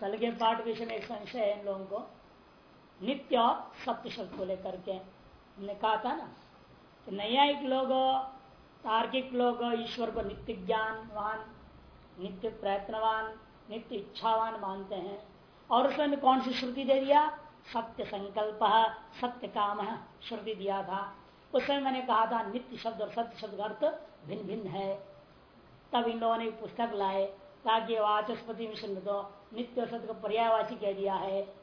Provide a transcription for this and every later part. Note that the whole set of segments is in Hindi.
कल के पाठ विषय में एक संशय है इन लोगों को। नित्य और सत्य शब्द को लेकर के हमने कहा था ना कि न्यायिक लोग, तार्किक लोग, ईश्वर को नित्य ज्ञानवान, नित्य प्रयत्नवान, नित्य इच्छावान मानते हैं। और उसमें कौन सी श्रुति दे दिया? सत्य संकल्प, सत्य काम है श्रुति दिया था। उस समय मैंने कहा था नित्य शब्द और सत्य शब्द अर्थ भिन्न भिन्न है। तब इन लोगों ने पुस्तक लाए, ताकि वाचस्पति मिश्र ने तो नित्य सत्य को पर्यायवाची कह दिया है।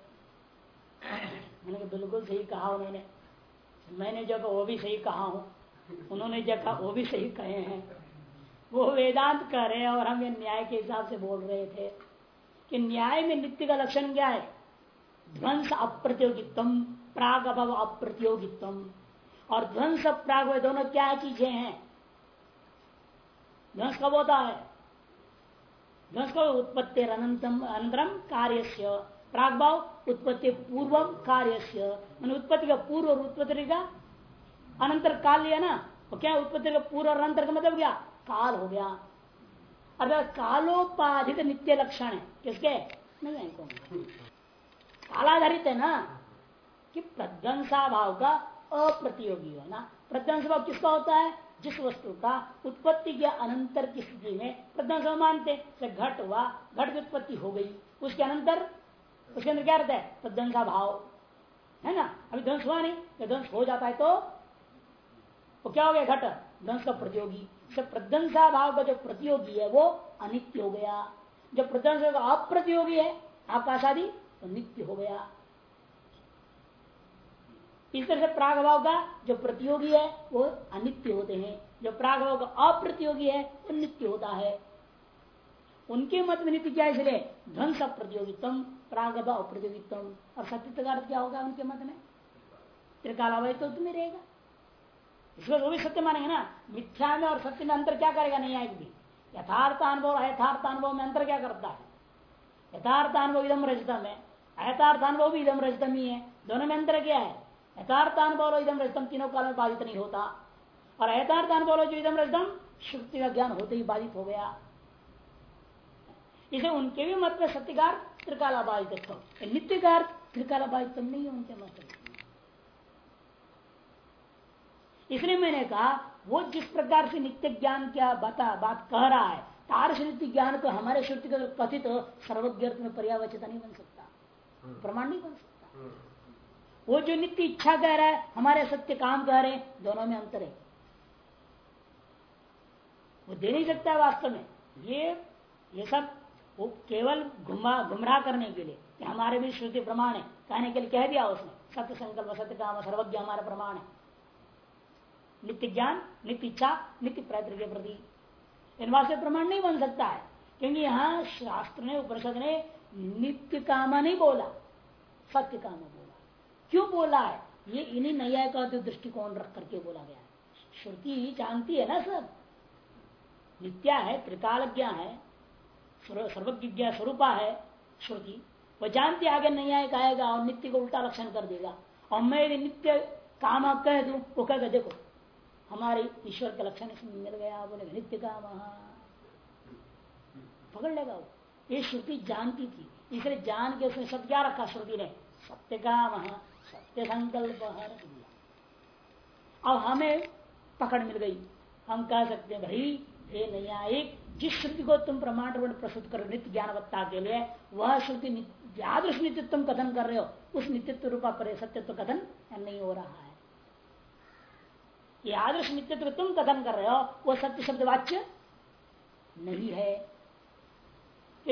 मैंने बिल्कुल सही कहा उन्होंने। मैंने जो कहा वो भी सही कहा हूँ। उन्होंने जो कहा वो भी सही कहे हैं। वो वेदांत कह रहे हैं और हम ये न्याय के हिसाब से बोल रहे थे कि न्याय में नित्य का लक्षण क्या है? ध्वंस अप्रतियोगितम प्राग अभाव अप्रतियोगितम और ध्वंस, प्राग, वे दोनों क्या चीज़ें हैं? ध्वंस कब होता है? उत्पत्ति अनंतरम कार्य प्राग भाव उत्पत्ति पूर्व कार्य उत्पत्ति का पूर्व और उत्पत्ति का अनंतर काल लिया ना? तो क्या उत्पत्ति का पूर्व और अनंतर का मतलब क्या? काल हो गया। अब कालोपाधिक नित्य लक्षण है। किसके? कालाधारित है ना? कि प्रध्वंसा भाव का अप्रतियोगी होना प्रध्वंस भाव किसका होता है? जिस वस्तु का उत्पत्ति के अनंतर की स्थिति में प्रध्वंस मानते घट हुआ, घट की उत्पत्ति हो गई। उसके अनंतर? उसके अंदर क्या रहता है? प्रध्वंसा भाव। है ना? अभी ध्वंस हुआ नहीं ध्वंस हो जाता है तो? वो क्या हो गया? घट। ध्वंस का प्रतियोगी। प्रध्वंसा भाव का जो प्रतियोगी है, वो अनित्य हो गया। जो प्रध्वंस का अप्रतियोगी है आकाश आदि तो नित्य हो गया। इस तरह से प्राग भाव का जो प्रतियोगी है, वो अनित्य होते हैं। जो प्राग भाव का अप्रतियोगी है, वो नित्य होता है। उनके मत में नित्य क्या इसलिए? ध्वंस प्रतियोगितम, प्राग भाव प्रतियोगितम। और सत्य क्या होगा उनके मत में? त्रिकालावय तो तुम्हें रहेगा। इसको वो भी सत्य मानेंगे ना। मिथ्या में और सत्य में अंतर क्या करेगा? नहीं आएगी। भी यथार्थ अनुभव यथार्थ अनुभव में अंतर क्या करता है? यथार्थ अनुभव इधम रजतम है। यथार्थ अनुभव भी इधम रजतम ही है। दोनों में अंतर क्या है? यथार्थानुभव इधम रजतम तीनों काल में बाधित नहीं होता। और यथार्थानुभव जो इधम रजतम शुक्ति का ज्ञान होते ही बाधित हो गया। इसे उनके भी मत में सत्यकार त्रिकाला बाधित नित्य का त्रिकाला बाधित नहीं है उनके मत में इसलिए मैंने कहा वो जिस प्रकार से नित्य ज्ञान क्या बता बात कह रहा है तारस नित्य ज्ञान को हमारे श्रुति का कथित सर्वज्ञ में पर्यावचित नहीं बन सकता। हम्म। प्रमाण नहीं बन सकता। हम्म। वो जो नित्य इच्छा कह रहा है, हमारे सत्य काम कह रहे हैं, दोनों में अंतर है। वो दे नहीं सकता वास्तव में। ये ये सब वो केवल घुमा गुमराह करने के लिए कि हमारे भी श्रुति प्रमाण है। कहने के लिए कह दिया उसने, सत्य संकल्प, सत्य काम, सर्वज्ञ हमारा प्रमाण है। नित्य ज्ञान, नित्य इच्छा, नित्य प्रयत्न के प्रति। इन से प्रमाण नहीं बन सकता है, क्योंकि यहाँ शास्त्र ने, उपनिषद ने नित्य कामा नहीं बोला, सत्य कामा बोला। क्यों बोला है? ये इन्हीं नया का दृष्टिकोण रख करके बोला गया है। श्रुति जानती है ना सब? नित्या है, त्रिकालज्ञा है सर्वज्ञ स्वरूपा है, श्रुति। वह जानती आगे न्यायिक आएगा और नित्य को उल्टा लक्षण कर देगा। और मैं यदि नित्य काम आप कह दू, वो कहेगा देखो, हमारे ईश्वर के लक्षण मिल गया, बोले, नित्य काम पकड़ लेगा वो। ये श्रुति जानती थी, इसलिए जान के उसने सब क्या रखा, श्रुति ने? सत्य का काम सत्य संकल्प अब हमें पकड़ मिल गई। हम कह सकते हैं, भाई हे न्यायिक जिस श्रुति को तुम प्रमाण रूप प्रस्तुत करो नित्य ज्ञानवत्ता के लिए, वह श्रुति यादृश नित्यत्व कथन कर रहे हो, उस नित्यत्व रूपा पर सत्यत्व कथन नहीं हो रहा है। यादृश नित्यत्व तुम कथन कर रहे हो, वो सत्य शब्द वाच्य नहीं है।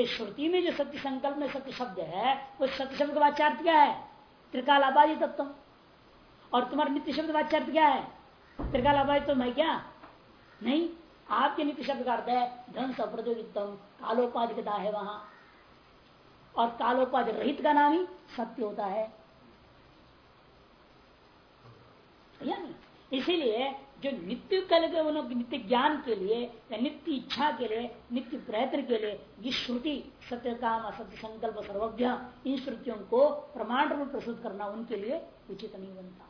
श्रुति में जो सत्य संकल्प में सत्य शब्द है, वो सत्य शब्द का वाच्यार्थ क्या है? त्रिकालाबादी तत्व। और तुम्हारा नित्य शब्द वाच्यार्थ क्या है? त्रिकालाबादी तो मैं क्या? नहीं, आपके नित्य शब्द का अर्थ है धन सप्रतियोगितम कालोपाधिकता है वहाँ। और कालोपाधि रहित का नाम ही सत्य होता है। इसीलिए जो नित्य कल के नित्य ज्ञान के लिए, या नित्य इच्छा के लिए, नित्य प्रयत्न के लिए, ये श्रुति सत्य काम असत्य संकल्प, सर्वज्ञ, इन श्रुतियों को प्रमाण रूप प्रस्तुत करना उनके लिए उचित नहीं बनता।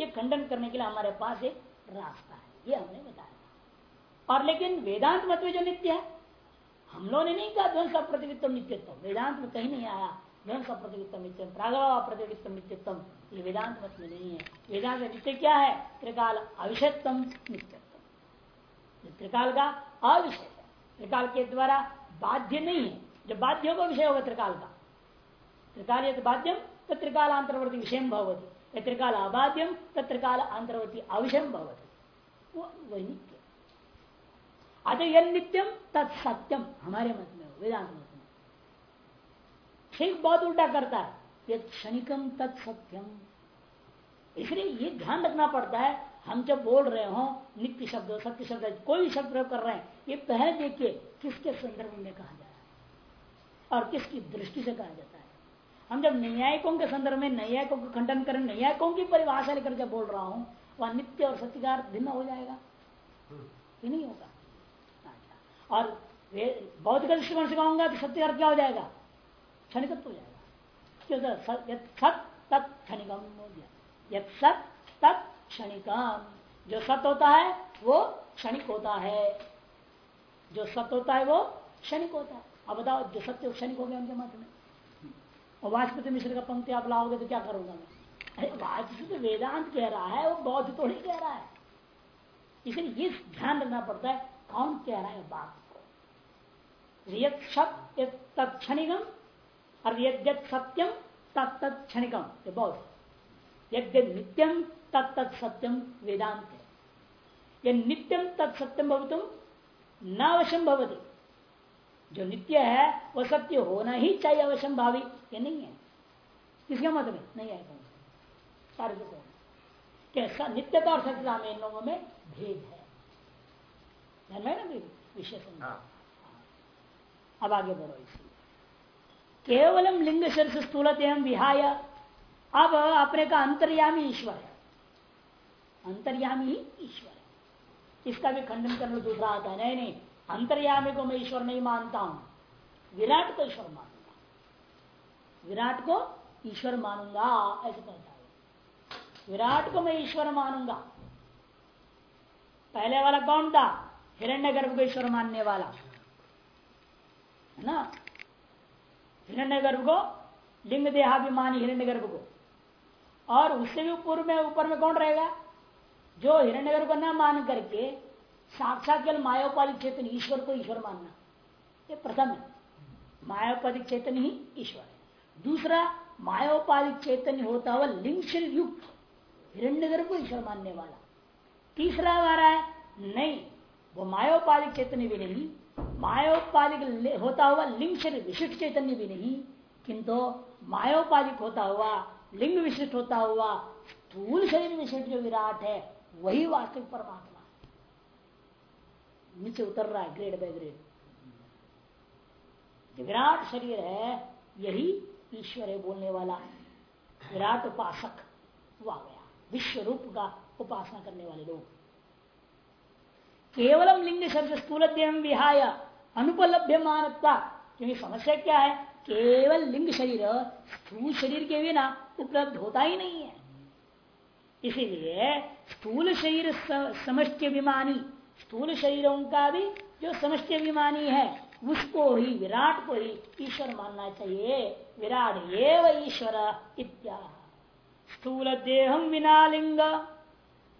ये खंडन करने के लिए हमारे पास एक रास्ता है, ये हमने बताया। और लेकिन वेदांत मत में जो नित्य है, हम लोगों ने नहीं कहा ध्वंस प्रतिवित्तम नित्यत्व, वेदांत में कहीं नहीं आया। नित्यम प्रागवा प्रतिवित्तम नित्यत्म ये वेदांत मत में नहीं है। वेदांत नित्य क्या है? त्रिकाल अविषयत्म नित्यत्व त्रिकाल का अविषय त्रिकाल के द्वारा बाध्य नहीं है। जब बाध्य होगा, विषय होगा त्रिकाल का। त्रिकाल यद बाध्यम तो त्रिकाल अंतर्वर्ती विषय भवती। त्रिकाल अबाध्यम तो त्रिकाल अंतर्वर्ती अविषय भवती। वो वही नित्य। अतः नित्यम तत्सत्यम हमारे मत में वेदांत में ठीक बहुत उल्टा करता है। ये क्षणिकम तत्सत्यम इसलिए ये ध्यान रखना पड़ता है, हम जब बोल रहे हो, नित्य शब्द, सत्य शब्द, कोई शब्द प्रयोग कर रहे हैं, ये पहले देखिए किसके संदर्भ में कहा जा रहा है और किसकी दृष्टि से कहा जाता है। हम जब न्यायिकों के संदर्भ में, न्यायिकों को खंडन करें, न्यायिकों की परिभाषा लेकर जब बोल रहा हूँ, वह नित्य और सत्यकार भिन्न हो जाएगा। नहीं होगा। अच्छा। और बौद्ध दृष्टिकोण से कहूँगा तो सत्य क्या हो जाएगा? क्षणिकत्व हो जाएगा क्यों सत, तत् क्षणिकम हो गया। यद सत, तत् क्षणिकम जो सत्य होता है, वो क्षणिक होता है। जो सत्य होता है, वो क्षणिक होता है। अब बताओ, जो सत्य क्षणिक हो गया उनके मत में। और वाजपेयी मिश्र का पंक्ति आप लाओगे तो क्या करूँगा? मैं अरे वाजपेयी तो वेदांत कह रहा है, वो बौद्ध तो नहीं कह रहा है। इसलिए ये ध्यान रखना पड़ता है, कौन कह रहा है बात को। तत्क्षणिकम और यद्यत सत्यम तत्त क्षणिकम ये बौद्ध यद्य नित्यम तत्त सत्यम वेदांत है यह नित्यम तत्सत्यम भवतुम न अवश्यम भवती. जो नित्य है वह सत्य होना ही चाहिए अवश्यम भावी ये नहीं है। किसके मत में नहीं आएगा सारे कैसा? नित्यता और सत्यता में इन लोगों में भेद है। ध्यान ना विषय हाँ। अब आगे बढ़ो इसी। केवलम लिंग शरीर स्थूल विहाय। अब अपने का अंतर्यामी ईश्वर। है अंतर्यामी ईश्वर। है इसका भी खंडन करने दूसरा आता है। नहीं नहीं, अंतर्यामी को मैं ईश्वर नहीं मानता हूँ। विराट को ईश्वर मानूँगा। विराट को ईश्वर मानूँगा, ऐसे कहता है। विराट को मैं ईश्वर मानूँगा। पहले वाला कौन था? हिरण्य गर्भ को ईश्वर मानने वाला। है ना? हिरण्य गर्भ को लिंग देहाभिमानी हिरण्य गर्भ को। और उससे भी पूर्व में, ऊपर में कौन रहेगा? जो हिरण्य गर्भ को न मान करके साक्षात केवल मायोपालिक चेतन ईश्वर को ईश्वर मानना। ये प्रथम है। मायोपालिक चेतन ही ईश्वर है। दूसरा मायोपालिक चेतन होता हुआ लिंग युक्त हिरण्य गर्भ को ईश्वर मानने वाला। तीसरा वारा है, नहीं, वो मायोपालिक चेतन भी नहीं मायोपालिक होता हुआ लिंग शरीर विशिष्ट चैतन्य भी नहीं, किंतु मायोपालिक होता हुआ, लिंग विशिष्ट होता हुआ, स्थूल शरीर विशिष्ट जो विराट है, वही वास्तविक परमात्मा नीचे उतर रहा है ग्रेड बाय ग्रेड विराट शरीर है, यही ईश्वर है बोलने वाला। विराट उपासक वो आ गया विश्व रूप का उपासना करने वाले लोग। केवलम लिंग शब्द स्थूल विहाय अनुपलभ्य मानता क्योंकि समस्या क्या है? केवल लिंग शरीर स्थूल शरीर के बिना उपलब्ध होता ही नहीं है. इसीलिए स्थूल शरीर समष्टि विमानी स्थूल शरीरों का भी जो समष्टि अभिमानी है, उसको ही, विराट को ही ईश्वर मानना चाहिए. विराट ये ईश्वर इत्या स्थूल देहम विना लिंग,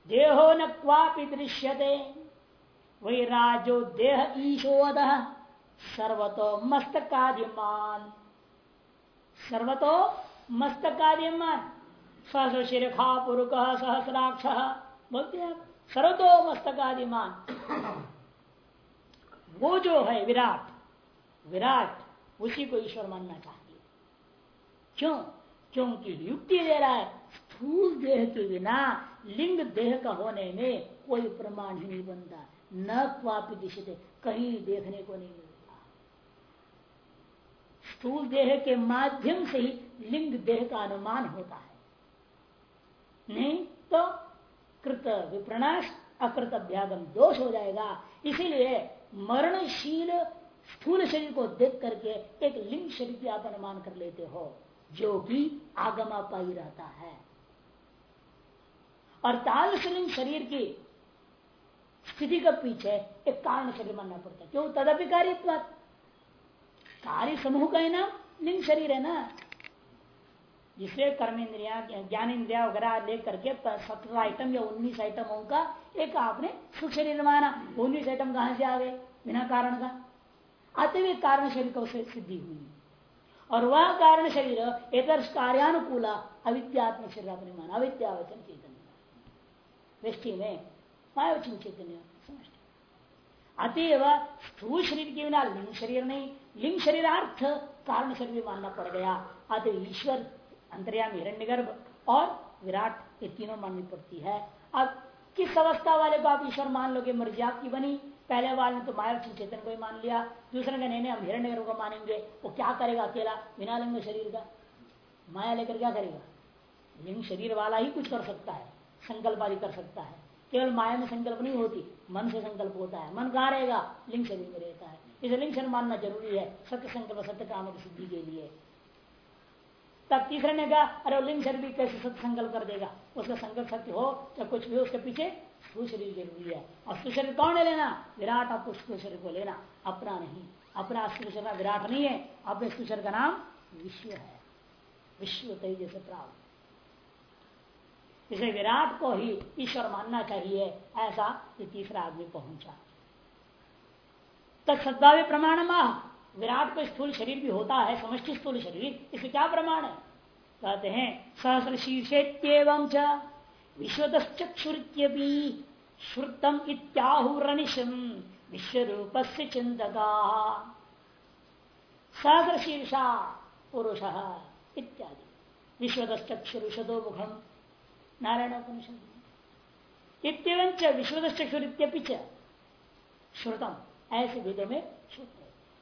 देहो न क्वापि दृश्यते. वही राजो देह ईशोद सर्वतो मस्तकादिमान। सर्वतो मस्तकादिमान। सहस्रशिखा पुरुक सहस्राक्ष, बोलते हैं सर्वतो मस्तकादिमान। वो जो है विराट विराट, उसी को ईश्वर मानना चाहिए। क्यों? क्योंकि युक्ति दे रहा है, स्थूल देह के बिना, लिंग देह का होने में कोई प्रमाण ही नहीं बनता। न क्वापि दिशते, कहीं देखने को नहीं मिलता। स्थूल देह के माध्यम से ही लिंग देह का अनुमान होता है। नहीं तो कृत विप्रणाश अकृत अभ्यागम दोष हो जाएगा। इसीलिए मरणशील स्थूल शरीर को देख करके एक लिंग शरीर की आप अनुमान कर लेते हो, जो कि आगमा पाई रहता है। और तालशीलिंग शरीर की स्थिति का पीछे एक कारण शरीर मानना पड़ता है। क्यों? तदपि कार्य कार्य समूह का ही नाम लिंग शरीर है ना? जिससे कर्म इंद्रिया ज्ञान इंद्रिया वगैरह लेकर के सत्रह आइटम या उन्नीस आइटमों का एक आपने सुख शरीर माना। उन्नीस आइटम कहाँ से आ गए? बिना कारण का। आते हुए कारण शरीर को सिद्धि हुई। और वह कारण शरीर एक कार्यानुकूला अविद्यात्मक शरीर आपने माना। अविद्यावचन चेतन। वृष्टि में मायावचन चैतन्य अतएव स्थूल शरीर के बिना लिंग शरीर नहीं, लिंग शरीरार्थ कारण शरीर मानना पड़ गया। अतः ईश्वर, अंतर्याम हिरण्य गर्भ और विराट ये तीनों माननी पड़ती है। अब किस अवस्था वाले को आप ईश्वर मान लोगे? मर्ज़ी आपकी बनी। पहले वाले ने तो माया चेतन को ही मान लिया। दूसरे का नहीं हम हिरण्य को मानेंगे। वो क्या करेगा अकेला? बिना लिंग शरीर का। माया लेकर क्या करेगा? लिंग शरीर वाला ही कुछ कर सकता है, संकल्प आदि कर सकता है। केवल माया में संकल्प नहीं होती, मन से संकल्प होता है। मन कहा रहेगा लिंग शरीर में रहता है। इसे लिंग शरीर मानना ज़रूरी है, सत्य संकल्प, सत्य काम की सिद्धि के लिए। तब तीसरे ने कहा, अरे लिंग शरीर भी कैसे सत्य संकल्प कर देगा? उसका संकल्प सत्य हो चाहे कुछ भी उसके पीछे शरीर ज़रूरी है। और शरीर कौन है लेना? विराट आपको शरीर को लेना। अपना नहीं। अपना शरीर विराट नहीं है। अपने शरीर का नाम विश्व है। विश्व तेज से प्राप्त। इसे विराट को ही ईश्वर मानना चाहिए, ऐसा ये तीसरा आदमी पहुँचा। तत्सद्भावी प्रमाण विराट को स्थूल शरीर भी होता है, समष्टि स्थूल शरीर इसे क्या प्रमाण है? कहते हैं सहस्र शीर्षेत्यम विश्वतश्चक्षुरित्यपि श्रुतम इत्याहुरनिशम विश्व रूप से चिंतका सहस्र शीर्षा पुरुष इत्यादि। विश्वतश्चक्षुरुषदो मुखम नारायण विश्वतश्चक्षुरित्यपि श्रुतम। ऐसे विध में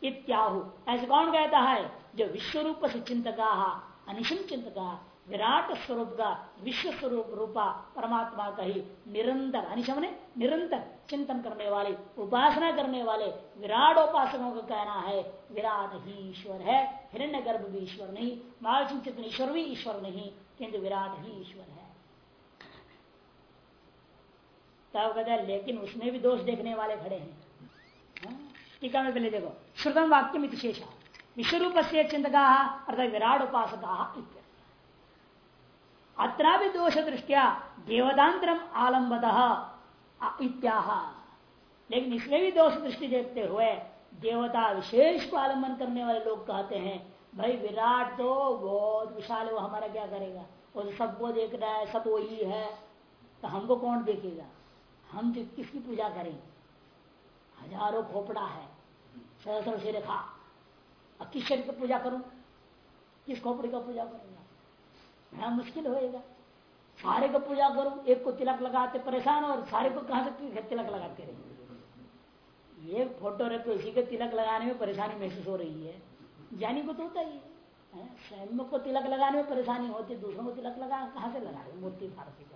इत्याहु। ऐसे कौन कहता है? जो विश्व रूप से चिंतका अनिशम चिंतका विराट स्वरूप का विश्व स्वरूप रूपा, परमात्मा का ही निरंतर अनिशम ने निरंतर चिंतन करने वाले, उपासना करने वाले विराट उपासकों का कहना है, विराट ही ईश्वर है हिरण्य गर्भ भी ईश्वर नहीं महाचिंतित ईश्वर भी ईश्वर नहीं, किंतु विराट ही ईश्वर है। तब कहते लेकिन उसमें भी दोष देखने वाले खड़े हैं। हाँ? टीका में पहले देखो, श्रुतम वाक्य में शेषा। विश्व रूप से चिंतका अर्थात विराट उपासका अत्र भी दोष दृष्टिया देवतांतरम आलम्बद इत्याह। लेकिन इसमें भी दोष दृष्टि देखते हुए देवता विशेष को आलंबन करने वाले लोग कहते हैं, भाई विराट तो बहुत विशाल है, वो हमारा क्या करेगा? वो तो सबको देख रहा है, सब वही है तो हमको कौन देखेगा? हम तो किसकी पूजा करें? हज़ारों खोपड़ा है सहस्र से रेखा अब किस शरीर की पूजा करूँ? किस खोपड़ी का पूजा करूँगा बड़ा मुश्किल होएगा। सारे को पूजा करो, एक को तिलक लगाते परेशान और सारे को कहा से तिलक लगाते रहे? ये फ़ोटो रखे, इसी के तिलक लगाने में परेशानी महसूस हो रही है। ज्ञानी को तो होता ही है। स्वयं को तिलक लगाने में परेशानी होती है, दूसरों को तिलक लगा, कहा से लगा रहे मूर्ति फारसी को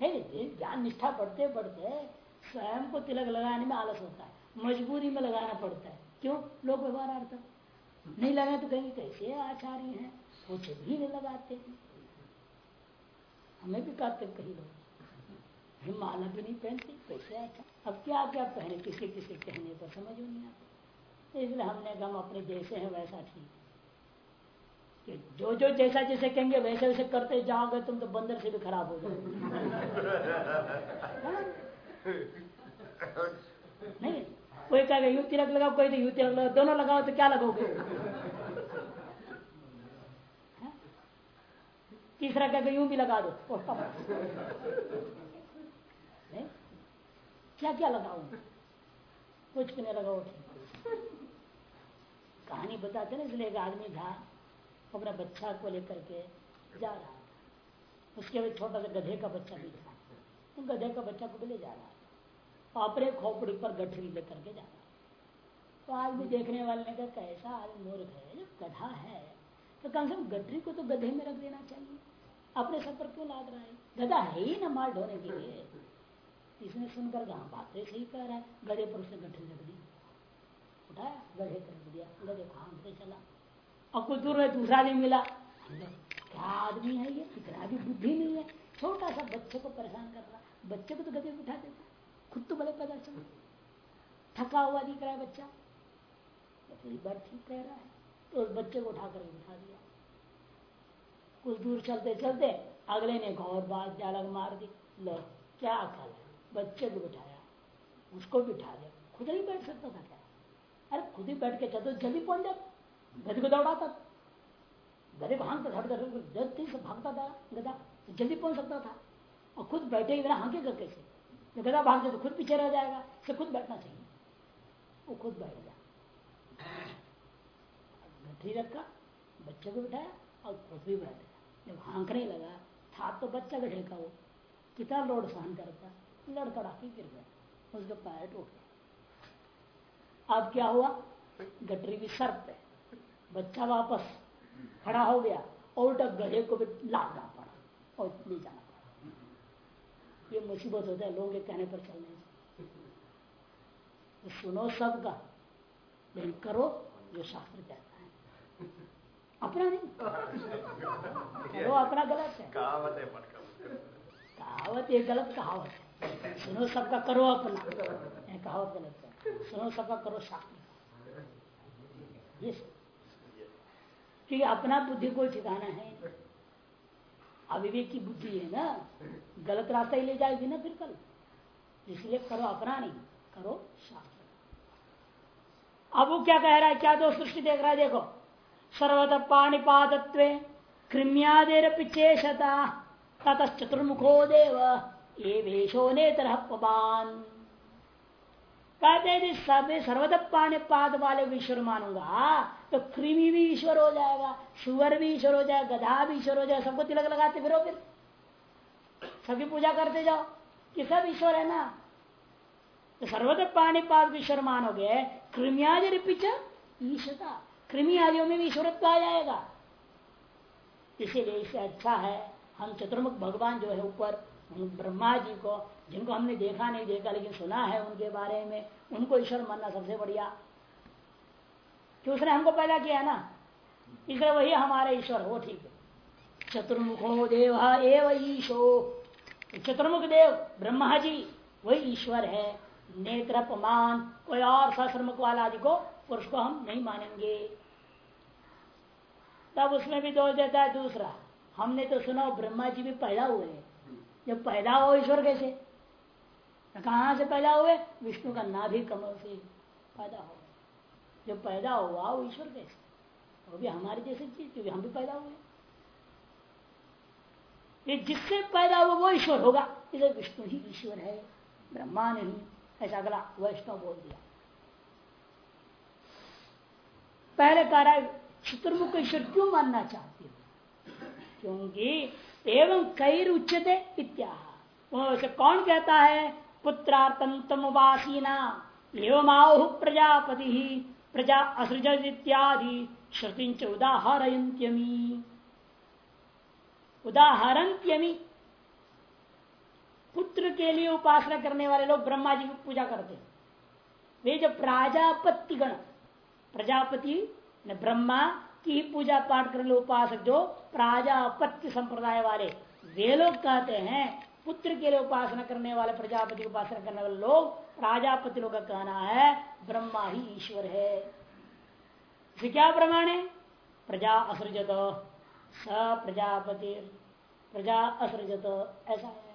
नहीं ज्ञान निष्ठा पढ़ते पढ़ते स्वयं को तिलक लगाने में आलस होता है, मजबूरी में लगाना पड़ता है। क्यों? लोग व्यवहार अर्थ नहीं लगा तो कहेंगे, कैसे आचार्य हैं? कुछ भी नहीं लगाते। हमें भी कहते कहीं लोग। माला भी नहीं पहनते, कैसे आचार्य? अब क्या क्या पहने? किसी किसी कहने पर समझ में नहीं आता। इसलिए हमने हम अपने जैसे हैं, वैसा ठीक जो जो जैसा जैसे कहेंगे, वैसे वैसे करते जाओगे तुम तो बंदर से भी खराब हो जाओगे नहीं, कोई कहेगा यू तिलक लगाओ, कोई तो यू तिलक लगाओ, दोनों लगाओ तो क्या लगाओगे तीसरा कहेगा यूँ भी लगा दो। क्या क्या लगाओ कुछ भी नहीं लगाओ। कहानी बताते ना, इसलिए एक आदमी था अपना बच्चा को लेकर के जा रहा था। उसके बाद छोटा सा गधे का बच्चा भी था। गधे का बच्चा को भी ले जा रहा था। अपने खोपड़ी पर गठरी लेकर के जाना तो आदमी देखने वाले ने कहा, कैसा आदमी मूर्ख है, जो गधा है। तो कम से कम गठरी को तो गधे में रख देना चाहिए। अपने सर पर क्यों लाद रहा है? गधा है ही ना माल ढोने के लिए। इसने सुनकर कहा, बात तो सही कह रहा है। गधे पर उसने गठरी रख दी। उठाया, गधे पर रख दिया। गधे काम से चला। और कुछ दूर में दूसरा नहीं मिला। क्या आदमी है ये? इतना भी बुद्धि नहीं है। छोटा सा बच्चे को परेशान कर रहा। बच्चे को तो गधे बिठा देता खुद तो बड़े पैदा चल। थका हुआ दिख रहा है बच्चा। तो बार ठीक रह रहा है। तो उस बच्चे को उठाकर बिठा दिया। कुछ दूर चलते चलते अगले ने और बात जालग मार दी। लो, क्या अकल है बच्चे को बिठाया। उसको बिठा दिया। खुद ही बैठ सकता था क्या? अरे खुद ही बैठ के चलते जल्दी पहुँच जाता गधे को दौड़ाता। गधे को धड़ जल्दी से भागता था तो जल्दी पहुँच सकता था। और खुद बैठे ही बिना हाँकेगा कैसे गधा भागते तो खुद पीछे रह जाएगा इसे खुद बैठना चाहिए। वो खुद बैठ गया। गठी रखा, बच्चे को बिठाया और खुद भी बैठ गया। जब हाँकने लगा, था तो बच्चा गठे का वो। कितना लोड सहन करता लड़खड़ा के गिर गया। उसका पैर टूट गया अब क्या हुआ? गटरी भी सर पे बच्चा वापस खड़ा हो गया और गधे को भी लादना पड़ा और ले जाना पड़ा। ये मुसीबत होता है लोगों के कहने पर चलने से तो सुनो सबका लेकिन करो जो शास्त्र कहता है। अपना नहीं करो अपना गलत है। कहावत है कहावत ये गलत कहावत है। सुनो सबका करो अपना। कहावत गलत है। सुनो सबका करो शास्त्र। ये क्योंकि अपना बुद्धि को ठिकाना है। अविवेक की बुद्धि है ना? गलत रास्ता ही ले जाएगी ना फिर कल। इसलिए करो अपना नहीं, करो शास्त्र। अब वो क्या कह रहा है? क्या दो सृष्टि देख रहा है? देखो। सर्वत पाणिपादत्व कृम्यादेर तत चतुर्मुखो देव ये वेशो तरह पवान। कहते हैं सब सर्वत पानी वाले विश्व मानूँगा। तो कृमि भी ईश्वर हो जाएगा शुगर भी ईश्वर हो जाएगा गधा भी ईश्वर हो जाएगा सबको तिलक लगाते फिर फिर। सभी पूजा करते जाओ कि सब ईश्वर है ना? तो सर्वत पानी पाद ईश्वर मानोगे, कृमियादि पीछे ईश्वरता कृमि आदियों में भी ईश्वरत्व आ जाएगा। इसीलिए इससे अच्छा है, हम चतुर्मुख भगवान जो है ऊपर ब्रह्मा जी को, जिनको हमने देखा नहीं देखा, लेकिन सुना है उनके बारे में, उनको ईश्वर मानना सबसे बढ़िया। कि उसने हमको पैदा किया ना, इसलिए वही हमारे ईश्वर हो ठीक है। चतुर्मुखो देव एव ईशो। चतुर्मुख देव, ब्रह्मा जी, वही ईश्वर है। नेत्र पमान कोई और सहस्रमुख वाला आदि को पुरुष को हम नहीं मानेंगे। तब उसमें भी दोष देता है दूसरा, हमने तो सुना ब्रह्मा जी भी पैदा हुए जब पैदा हो ईश्वर कैसे? कहा से पैदा हुए? विष्णु का नाभि कमल से पैदा हो। जब पैदा हुआ वो ईश्वर कैसे? वो भी हमारी जैसी चीज़, क्योंकि हम भी पैदा हुए ये जिससे पैदा हुआ वो ईश्वर होगा। इसे विष्णु ही ईश्वर है, ब्रह्मा नहीं ऐसा अगला वैष्णव बोल दिया। पहले कह रहा है, चतुर्मुख ईश्वर क्यों मानना चाहती हो? क्योंकि एवं कई उच्चते इत्या कौन कहता है? पुत्रार्थम उपासीना एवं आहु प्रजापति। प्रजा असृज इत्यादि श्रुति उदाहरयंत्यमी उदाहरंत्यमी पुत्र के लिए उपासना करने वाले लोग ब्रह्मा जी की पूजा करते वे जो प्राजापति गण, प्रजापति ने ब्रह्मा की पूजा पाठ करने उपासक जो प्राजापत्य संप्रदाय वाले, वे लोग कहते हैं, पुत्र के लिए उपासना करने वाले प्रजापति उपासना करने वाले लोग प्राजापति लोग का कहना है, ब्रह्मा ही ईश्वर है। इसे क्या प्रमाण है? प्रजा असृजत, स प्रजापति, प्रजा असृजत, ऐसा है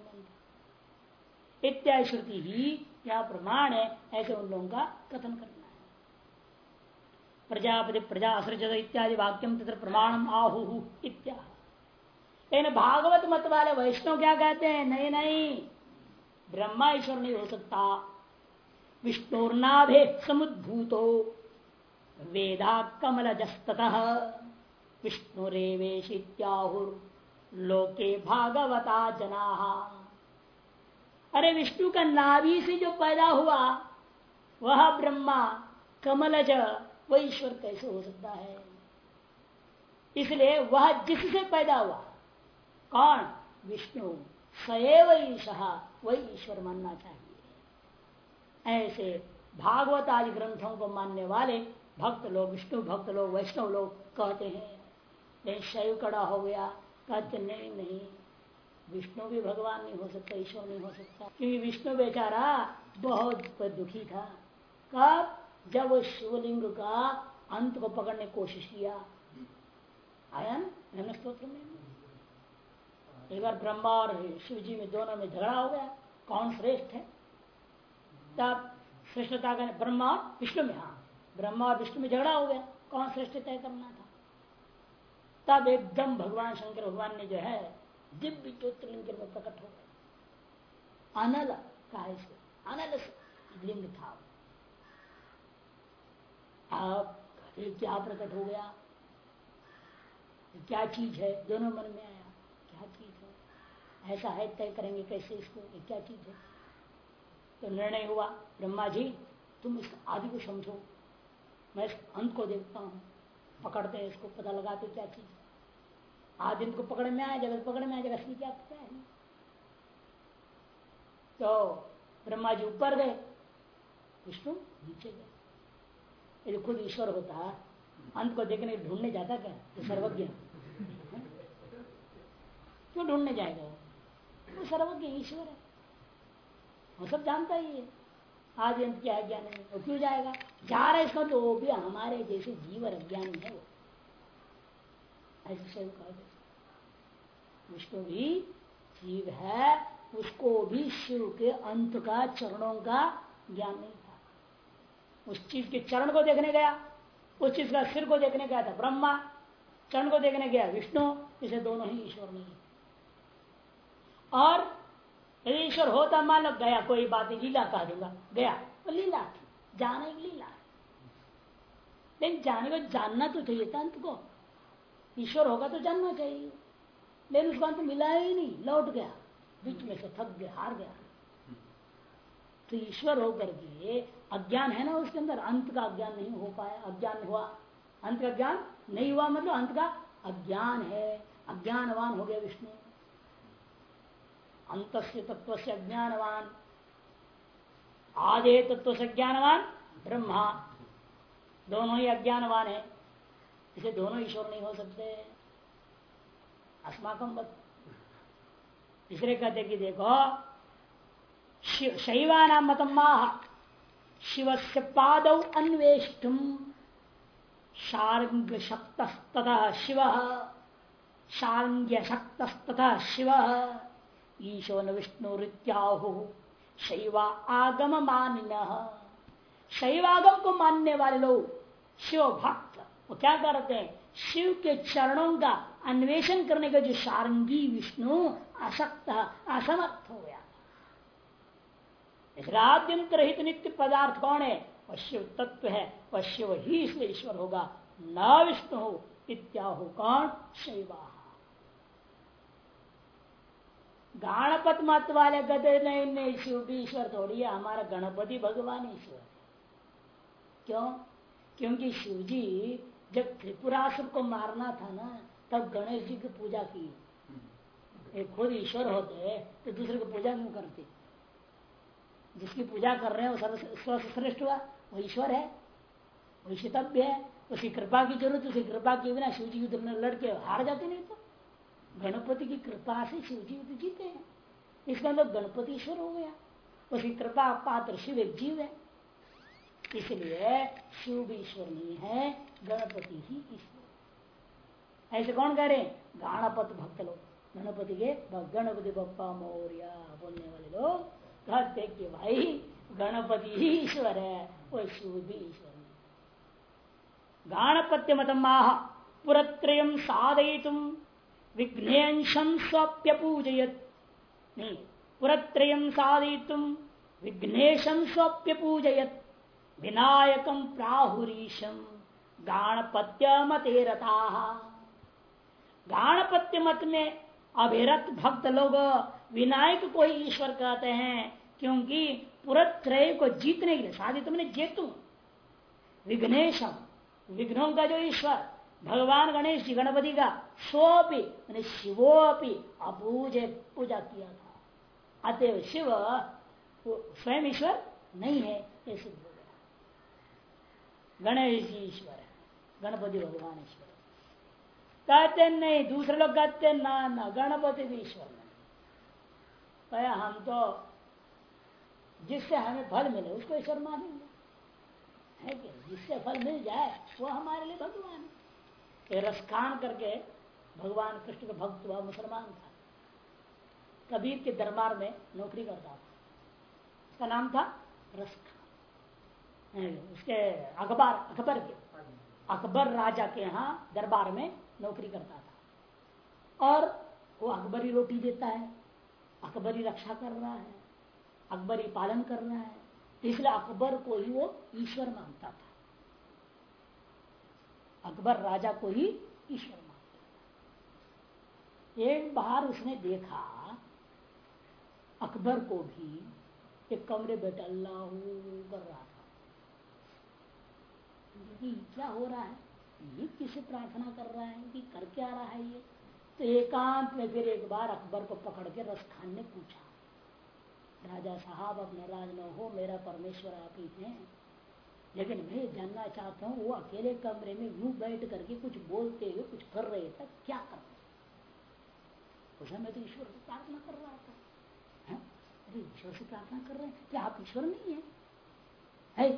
इत्यादि श्रुति ही क्या प्रमाण है, ऐसे उन लोगों का कथन करना है। प्रजापति, प्रजा असृजत इत्यादि वाक्यम तथा प्रमाणम आहु इत्या भागवत मत वाले वैष्णव क्या कहते हैं? नहीं नहीं। ब्रह्मा ईश्वर नहीं हो सकता। विष्णुर्नाभे समुद्भूतो वेदा कमल जस्त विष्णुरेवेश लोके भागवता जना। अरे विष्णु का नाभि से जो पैदा हुआ, वह ब्रह्मा, कमलज वह ईश्वर कैसे हो सकता है? इसलिए वह जिससे पैदा हुआ, कौन? विष्णु। सएव ईशा, वही ईश्वर मानना चाहिए ऐसे भागवत आदि ग्रंथों को मानने वाले भक्त लोग, विष्णु भक्त लोग, वैष्णव लोग कहते हैं लेकिन शैव कड़ा हो गया। कहते, नहीं नहीं, विष्णु भी भगवान नहीं हो सकता, ईश्वर नहीं हो सकता। क्योंकि विष्णु बेचारा बहुत दुखी था। कब? जब वो शिवलिंग का अंत को पकड़ने की कोशिश किया। आया ना? स्त्रोत्र में। एक बार ब्रह्मा और शिव जी में दोनों में झगड़ा हो गया। कौन श्रेष्ठ है? तब श्रेष्ठता का ब्रह्मा और विष्णु में हाँ। ब्रह्मा और विष्णु में झगड़ा हो गया। कौन श्रेष्ठ तय करना था? तब एकदम भगवान शंकर भगवान ने जो है, दिव्य ज्योतिर्लिंग के प्रकट हो गए। अनल इसको, अनल लिंग था। अब क्या प्रकट हो गया? क्या चीज़ है? दोनों मन में आया, क्या चीज़ है? ऐसा है, तय करेंगे कैसे इसको? क्या चीज़ है? तो निर्णय हुआ, ब्रह्मा जी, तुम इस आदि को समझो। मैं इस अंत को देखता हूँ। पकड़ते हैं इसको, पता लगाते क्या चीज़। आदि को पकड़ में आया, जगत पकड़ में आया, जगत क्या क्या है? तो ब्रह्मा जी ऊपर गए। विष्णु नीचे गए। यदि खुद ईश्वर होता अंत को देखने ढूँढने जाता क्या? तो सर्वज्ञ। क्यों ढूँढने जाएगा वो? वो सर्वज्ञ ईश्वर है। वो सब जानता ही है। आज अंत क्या है ज्ञान वो क्यों जाएगा? जा रहा है इसका तो वो भी हमारे जैसे जीव और अज्ञानी है वो। ऐसे विष्णु भी जीव है, उसको भी शिव के अंत का, चरणों का ज्ञान नहीं था। उस चीज़ के चरण को देखने गया, उस चीज़ का सिर को देखने गया था ब्रह्मा, चरण को देखने गया विष्णु, इसे दोनों ही ईश्वर नहीं और यदि ईश्वर होता मान लो गया, कोई बात नहीं, लीला कह दूँगा। गया तो लीला थी, जाने की लीला। लेकिन जाने को जानना तो चाहिए अंत को। ईश्वर होगा तो जानना चाहिए। लेकिन उसको अंत मिला ही नहीं, लौट गया, बीच में से थक गया, हार गया। तो ईश्वर होकर के अज्ञान है ना उसके अंदर, अंत का अज्ञान नहीं हो पाया, अज्ञान हुआ। अंत का ज्ञान नहीं हुआ मतलब अंत का अज्ञान है। अज्ञानवान हो गया विष्णु। अंत तत्व से अज्ञानवान आदे तत्व से ज्ञानवान ब्रह्मा। दोनों ही अज्ञानवान है। इसे दोनों ईश्वर नहीं हो सकते। अस्माकम तीसरे कहते कि देखो शैवाना मतम शिव से पाद अन्वेष्टुम। शार्ंग शक्त शिव। शार्ंग्य शक्त शिव। ईशोन विष्णु रित्याहु शैवा आगम मान शैवागम को मानने वाले लोग शिव भक्त वो क्या करते हैं? शिव के चरणों का अन्वेषण करने का जो सारंगी विष्णु अशक्त असमर्थ हो गया। राद्यंत नित्य पदार्थ कौन है? वह शिव तत्व है। वह शिव ही इसलिए ईश्वर होगा। न विष्णु हो, इत्याहु कौन? शैवा गणपत मत वाले कहते नहीं नहीं शिव भी ईश्वर थोड़ी है, हमारा गणपति भगवान ईश्वर है। क्यों? क्योंकि शिव जी जब त्रिपुरासुर को मारना था ना, तब गणेश जी की पूजा की। एक खुद ईश्वर होते तो दूसरे को पूजा क्यों करते? जिसकी पूजा कर रहे हैं, वो श्रेष्ठ हुआ, वो ईश्वर है, वो शितव्य है, उसकी कृपा की ज़रूरत, उसकी कृपा के बिना शिव जी युद्ध में लड़के हार जाते नहीं। गणपति की कृपा से शिव जी जीते हैं। इसका मतलब गणपति ईश्वर हो गया। उसकी कृपा पात्र शिव एक जीव है। इसलिए शिव भी ईश्वर नहीं है, गणपति ही ईश्वर ऐसे कौन कह रहे हैं? गणपत भक्त लोग। गणपति के गणपति बप्पा, मौर्य, बोलने वाले लोग कहते कि भाई, गणपति ही ईश्वर है वो शिव भी ईश्वर नहीं गणपत्य मत माह पुरत्रय साधयितुम। विघ्नेशं स्वप्य पूजयत नहीं, पुरत्रय साधयितुम विघ्नेशं स्वप्य पूजयत विनायकम प्राहुरीशम गाणपत्य मते रता गाणपत्य मत में अभिरत भक्त लोग विनायक को ही ईश्वर कहते हैं, क्योंकि पुरत्रय को जीतने के लिए साधित मैंने जेतु। विघ्नेशम, विघ्नों का जो ईश्वर भगवान गणेश जी गणपति का स्वपि मैंने शिवोपि अपूजे पूजा किया था। अतएव शिव स्वयं ईश्वर नहीं है, ये सिद्ध हो गया। गणेश जी ईश्वर है, गणपति भगवान ईश्वर कहते नहीं, दूसरे लोग कहते ना ना, गणपति भी ईश्वर नहीं। हम तो जिससे हमें फल मिले, उसको ईश्वर मानेंगे। है कि जिससे फल मिल जाए, वो हमारे लिए भगवान है। रसखान करके भगवान कृष्ण का भक्त हुआ, मुसलमान था। कबीर के दरबार में नौकरी करता था। उसका नाम था रसखान उसके अकबर अकबर के, अकबर राजा के यहाँ दरबार में नौकरी करता था। और वो अकबरी रोटी देता है, अकबरी रक्षा कर रहा है, अकबरी पालन कर रहा है, इसलिए अकबर को ही वो ईश्वर मानता था। अकबर राजा को ही ईश्वर मानता एक बार उसने देखा, अकबर को भी, एक कमरे बैठा अल्लाह कर रहा था। क्या हो रहा है? ये किसे प्रार्थना कर रहा है? कि कर क्या रहा है ये? तो एकांत में फिर एक बार अकबर को पकड़ के रस खान ने पूछा, राजा साहब, अब नाराज़ न हो, मेरा परमेश्वर आप ही हैं। लेकिन मैं जानना चाहता हूँ वो अकेले कमरे में यूँ बैठ करके कुछ बोलते हुए कुछ कर रहे थे क्या कर रहे उस समय तो ईश्वर से प्रार्थना कर रहा था? अरे ईश्वर से प्रार्थना कर रहे हैं? क्या आप ईश्वर नहीं है, है?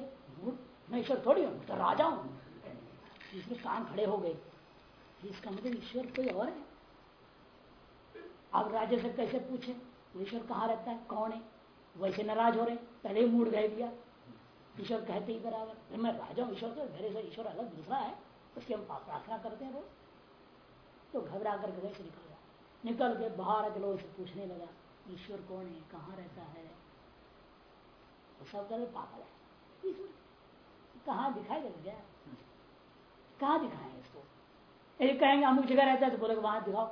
मैं ईश्वर थोड़ी हूँ तो राजा हूँ। इसमें कान खड़े हो गए। इसका मतलब ईश्वर कोई और है? अब राजा से कैसे पूछे? ईश्वर कहाँ रहता है? कौन है? वैसे नाराज़ हो रहे पहले ही मूड गए दिया ईश्वर कहते ही बराबर। मैं राजा हूँ, ईश्वर से मेरे से ईश्वर अलग दूसरा है, उसकी हम प्रार्थना करते हैं रोज। तो घबरा कर वैसे निकल गया। निकल के बाहर के लोग पूछने लगा, ईश्वर कौन है? कहाँ रहता है? तो सब करे पागल है। ईश्वर, कहाँ दिखाई दे गया कहाँ दिखाए इसको? ये कहेंगे, अमुक जगह रहता है तो बोले वहाँ दिखाओ।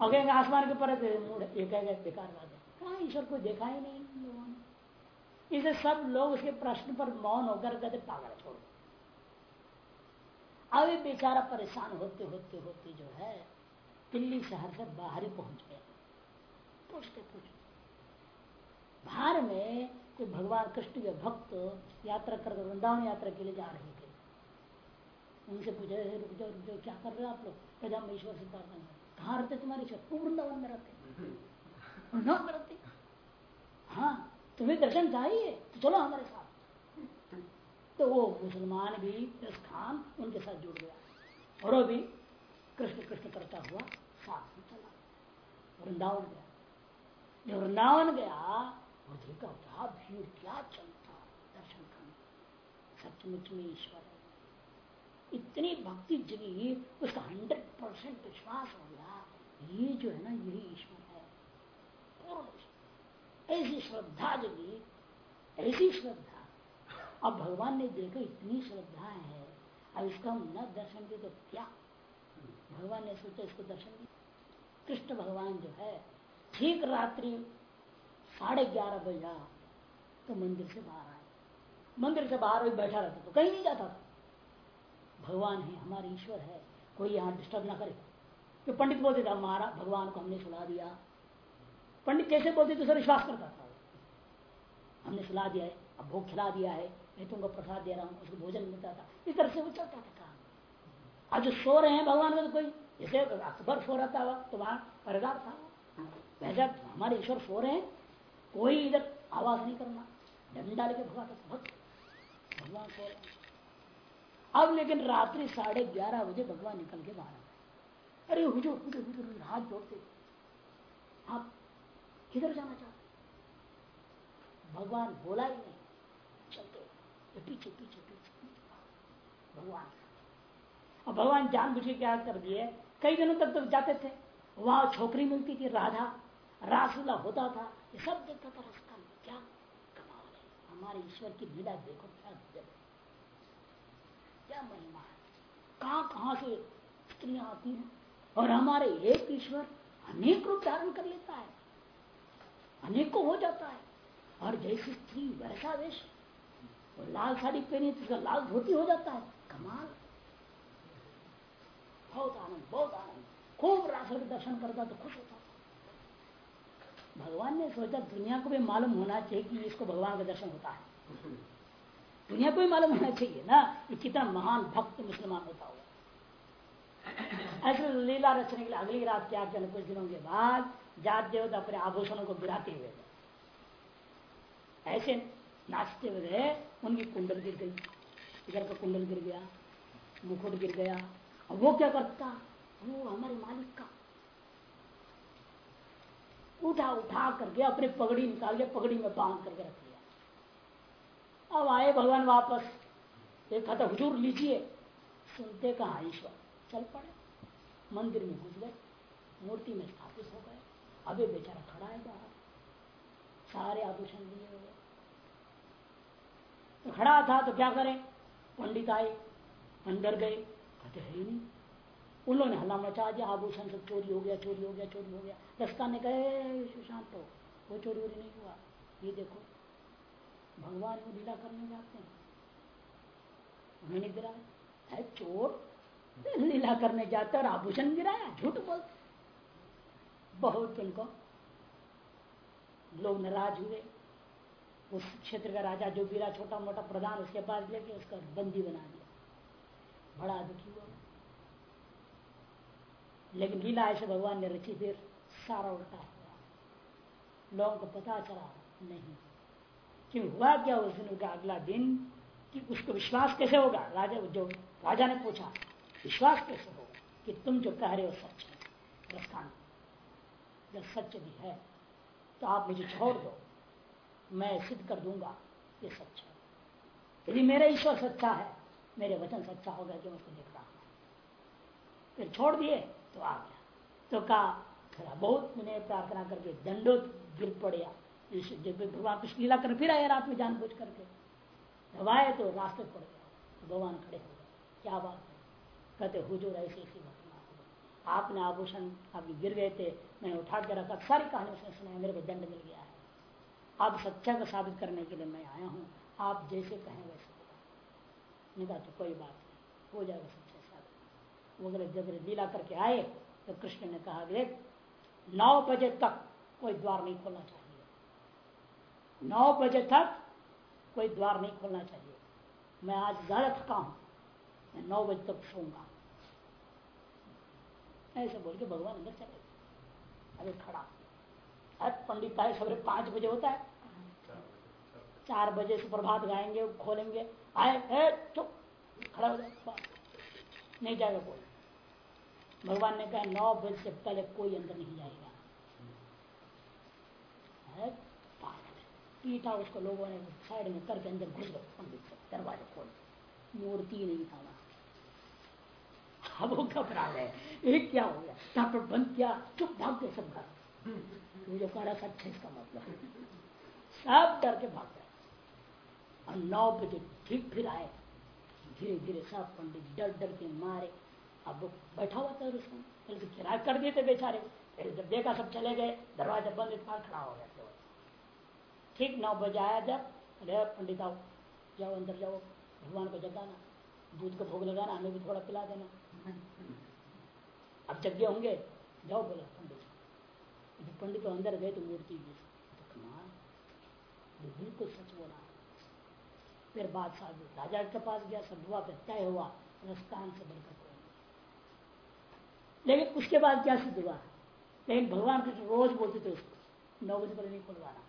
और कहेंगे, आसमान के ऊपर ये कहेंगे, बेकार बात है। कहा ईश्वर को देखा ही नहीं लोगों ने? इसे सब लोग उसके प्रश्न पर मौन होकर कहते पागल छोड़ो। अब बेचारा परेशान होते होते होते जो है दिल्ली शहर से बाहर ही पहुँच गया। पूछते पूछते। बाहर में कोई भगवान कृष्ण के भक्त यात्रा कर वृंदावन यात्रा के लिए जा रहे थे। उनसे पूछे रुक जाओ रुक जाओ क्या कर रहे हो आप लोग? प्रजा ईश्वर से प्रार्थना कहाँ रहते तुम्हारे ईश्वर? वृंदावन में रहते वृंदावन में रहते हाँ तुम्हें दर्शन चाहिए? तो चलो हमारे साथ। तो वो मुसलमान भी इस खान उनके साथ जुड़ गया। और वो भी कृष्ण कृष्ण करता हुआ साथ में चला। वृंदावन गया। जब वृंदावन गया और देखा क्या भीड़, क्या चलता दर्शन करने सचमुच में ईश्वर इतनी भक्ति जगी उसका हंड्रेड परसेंट विश्वास हो गया। ये जो है ना, यही ईश्वर है। पूर्ण ऐसी श्रद्धा जगी, ऐसी श्रद्धा। अब भगवान ने देखा इतनी श्रद्धा है, अब इसका हम न दर्शन दे तो क्या? भगवान ने सोचा इसको दर्शन दिया कृष्ण भगवान जो है, ठीक रात्रि साढ़े ग्यारह बजा तो मंदिर से बाहर आए। मंदिर से बाहर भी बैठा रहता तो कहीं नहीं जाता था। भगवान है, हमारे ईश्वर है, कोई यहाँ डिस्टर्ब ना करे। तो पंडित बोलते थे हमारा भगवान को हमने सुना दिया पंडित कैसे बोलते तो सर विश्वास करता था। हमने सुला दिया है, अब भोग खिला दिया है, मैं तुमको प्रसाद दे रहा हूँ, उसको भोजन मिलता था। इस तरह से वो चलता था काम। आज जो सो रहे हैं भगवान में तो कोई, जैसे अकबर सो रहा था तो वहाँ परिवार था। वैसे हमारे ईश्वर सो रहे हैं, कोई इधर आवाज़ नहीं करना। डंडा लेके भगवान भक्त भगवान सो अब लेकिन रात्रि साढ़े ग्यारह बजे भगवान निकल के बाहर अरे हुजूर हुजूर हुजूर, हाथ जोड़ते। आप किधर जाना चाहते? भगवान बोला ही नहीं। चलते। तो पीछे पीछे पीछे भगवान। और भगवान जान बुझे क्या कर दिए? कई दिनों तक तो जाते थे। वहाँ छोकरी मिलती थी, राधा। रासलीला होता था। ये सब देखता था, रास्ता क्या कमाल है। हमारे ईश्वर की लीला देखो, क्या जब क्या महिमा है। कहाँ कहाँ से स्त्रियाँ आती हैं? और हमारे एक ईश्वर अनेक रूप धारण कर लेता है। अनेक हो जाता है। और जैसी स्त्री वैसा वेश। लाल साड़ी पहनी तो उसका लाल धोती हो जाता है। कमाल। बहुत आनंद बहुत आनंद। खूब रासर के दर्शन करता तो खुश होता। भगवान ने सोचा, दुनिया को भी मालूम होना चाहिए कि इसको भगवान का दर्शन होता है। दुनिया को भी मालूम होना चाहिए ना कि कितना महान भक्त मुसलमान होता हुआ ऐसे लीला रचने के लिए अगली रात किया, कुछ दिनों के बाद जात देवता अपने आभूषणों को गिराते हुए। ऐसे नाचते हुए उनकी कुंडल गिर गई। इधर का कुंडल गिर गया, मुकुट गिर गया। अब वो क्या करता? वो हमारे मालिक का। उठा उठा करके अपनी पगड़ी निकाल के पगड़ी में बाँध करके रख लिया अब आए भगवान वापस। एक था हुजूर, लीजिए। सुनते कहा ईश्वर? चल पड़े। मंदिर में घुस गए। मूर्ति में स्थापित हो गए। अबे बेचारा खड़ा है बाहर सारे आभूषण लिए हुए तो खड़ा था तो क्या करें? पंडित आए, अंदर गए, कहते, है ही नहीं। उन्होंने हल्ला मचा दिया, आभूषण सब चोरी हो गया, चोरी हो गया, चोरी हो गया। दस्ता ने कहे सुशांत हो वो चोरी वोरी नहीं हुआ। ये देखो, भगवान को लीला करने जाते हैं। मैंने गिराया है चोर, लीला करने जाते और आभूषण गिराया, झूठ बोल बहुत उनको लोग नाराज़ हुए। उस क्षेत्र का राजा जो गिरा छोटा मोटा प्रधान उसके पास लेके उसका बंदी बना दिया। बड़ा दुखी हुआ। लेकिन लीला ऐसे भगवान ने रची, फिर सारा उल्टा हुआ। लोगों को पता चला, नहीं। क्यों हुआ क्या उस दिन का अगला दिन? कि उसको विश्वास कैसे होगा? राजा जो, राजा ने पूछा, विश्वास कैसे होगा कि तुम जो कह रहे हो सच है, प्रस्थान जब सच भी है। तो आप मुझे छोड़ दो। मैं सिद्ध कर दूँगा ये सच है। यदि मेरा ईश्वर सच्चा है, मेरे वचन सच्चा होगा जो मैं उसको देख रहा हूँ। फिर छोड़ दिए तो आ गया। तो कहा, थोड़ा बहुत मैंने प्रार्थना करके दंडो गिर पड़िया। जब भगवान कुछ लीला कर फिर आया रात में जान बुझ करके दबाए तो रास्ते पड़ गया भगवान खड़े हो गए। क्या बात है? कहते, हुजूर ऐसी ऐसी हो आपने आभूषण अभी गिर गए थे, मैंने उठा के रखा, सारी कहानी उसने सुनाया मेरे को दंड मिल गया है। आप सच्चा को साबित करने के लिए मैं आया हूँ, आप जैसे कहें वैसे होगा कहा तो कोई बात नहीं, हो जाएगा सच्चा साबित। वो अगर जब लीला करके आए तो कृष्ण ने कहा देख नौ बजे तक कोई द्वार नहीं खोलना चाहिए। नौ बजे तक कोई द्वार नहीं खोलना चाहिए। मैं आज ज़्यादा थका हूँ, मैं नौ बजे तक सोऊँगा। ऐसे बोल के भगवान अंदर चले अरे खड़ा। अब पंडित आए सवेरे पाँच बजे होता है। चार बजे से प्रभात गाएँगे, खोलेंगे। आए है चुप। खड़ा हो जाए नहीं जाएगा कोई। भगवान ने कहा, नौ बजे से पहले कोई अंदर नहीं जाएगा। पीटा उसको लोगों ने, साइड में करके अंदर घुस गए। पंडित दरवाजे खोल। मूर्ति नहीं था अब वो घबरा गए। एक क्या हो गया? डॉक्टर बंद किया चुप भाग गए सब घर। मुझे कह रहा सच्चा इसका मतलब सब डर के भाग गए। और नौ बजे ठीक फिर आए। धीरे धीरे सब पंडित डर डर के मारे। अब बैठा हुआ था उसमें। पहले तो किराया कर दिए थे बेचारे। फिर जब देखा, सब चले गए। दरवाज़ा बंद इतना खड़ा हो गया ठीक नौ बजे आया जब। अरे, पंडित आओ। जाओ, अंदर जाओ। भगवान को जगाना। दूध का भोग लगाना, हमें भी थोड़ा पिला देना। अब जग होंगे, जाओ बोला, पंडित। पंडित तो अंदर गए तो मूर्ति तो बिल्कुल सच बोला। फिर साधु राजा के पास गया, सब हुआ, फिर तय हुआ रस्तान से बढ़कर कोई लेकिन उसके बाद क्या सिद्ध हुआ? लेकिन भगवान कृष्ण रोज बोलते थे उसको, नौ बजे पहले नहीं खुलवाना।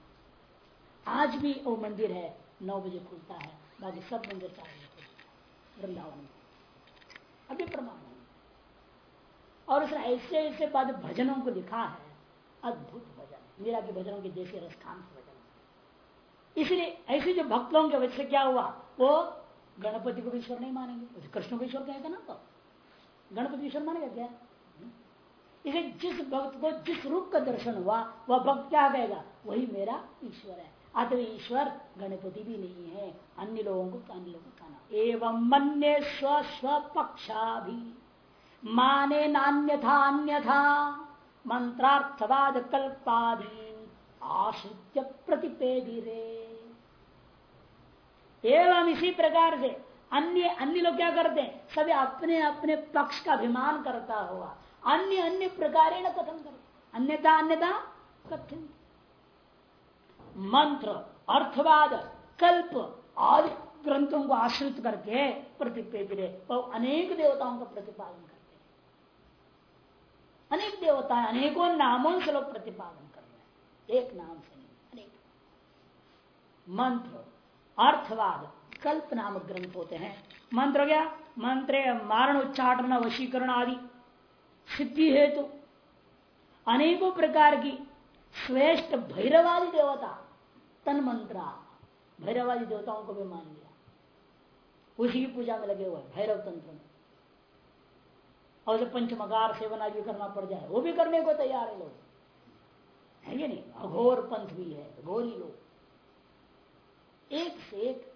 आज भी वो मंदिर है, नौ बजे खुलता है। बाकी सब मंदिर चार बजे खुलता वृंदावन में। अभी प्रमाण है। और उसने ऐसे ऐसे बाद भजनों को लिखा है। अद्भुत भजन। मीरा के भजनों के जैसे रस्थान से भजन। इसलिए ऐसे जो भक्तों के वजह से क्या हुआ? वो गणपति को ईश्वर नहीं मानेंगे। कृष्ण को ईश्वर कहेगा ना तो गणपति ईश्वर मानेगा क्या? इसे जिस भक्त को जिस रूप का दर्शन हुआ, वह भक्त क्या कहेगा? वही मेरा ईश्वर है। अतः ईश्वर गणपति भी नहीं है। अन्य लोगों को अन्य लोगों का नाम एवं मन स्व स्व पक्षा भी माने नान्यथा अन्यथा मंत्रार्थवाद कल्पाधीन आश्रित्य प्रतिपेदी रे एवं इसी प्रकार से अन्य अन्य लोग क्या करते हैं? सभी अपने अपने पक्ष का अभिमान करता हुआ अन्य अन्य प्रकार कथन करते अन्यथा अन्यथा कथन। मंत्र, अर्थवाद, कल्प आदि ग्रंथों को आश्रित करके प्रतिपेदिरे और अनेक देवताओं का प्रतिपादन करते अनेक देवताएँ अनेकों नामों से लोग प्रतिपादन कर रहे हैं। एक नाम से नहीं अनेक। मंत्र अर्थवाद कल्प नामक ग्रंथ होते हैं। मंत्र क्या? मंत्र मारण उच्चाटन वशीकरण आदि। सिद्धि हेतु। तो अनेकों प्रकार की श्रेष्ठ भैरवादी देवता। तन मंत्रा भैरवादी देवताओं को भी मान लिया। उसी की पूजा में लगे हुए भैरव तंत्र में। और पंचमकार सेवन आदि करना पड़ जाए, वो भी करने को तैयार है लोग। है ये नहीं? अघोर पंथ भी है, घोरी लोग। एक से एक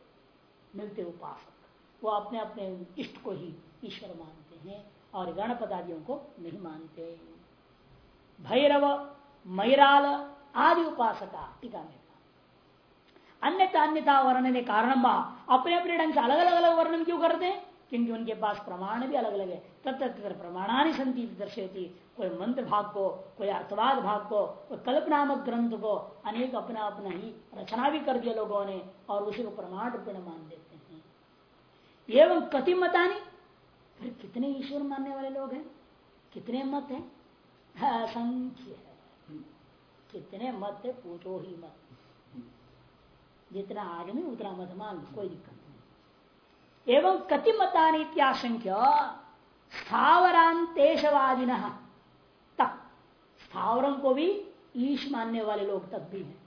मिलते उपासक। वो अपने अपने इष्ट को ही ईश्वर मानते हैं और गणपदादियों को नहीं मानते। भैरव मैराल आदि उपासका टीका में अन्यता अन्यता वर्णन कारण अपने अपने ढंग से अलग अलग अलग वर्णन क्यों करते हैं? क्योंकि उनके पास प्रमाण भी अलग अलग है। तत्तर प्रमाणानी संति दर्शेती कोई मंत्र भाग को, कोई अर्थवाद भाग को, कोई कल्पनामक ग्रंथ को अनेक अपना अपना ही रचना भी कर दिया लोगों ने और उसी को प्रमाण रूप मान देते हैं। एवं कति मतानी, फिर कितने ईश्वर मानने वाले लोग हैं? कितने मत हैं? असंख्य है। कितने मत है? पूछो ही मत। जितना आदमी, उतना मत मान कोई दिक्कत एवं कति मतानित्याशंख्य स्थावरांतेशवादि तक, स्थावरों को भी ईश मानने वाले लोग तक भी हैं।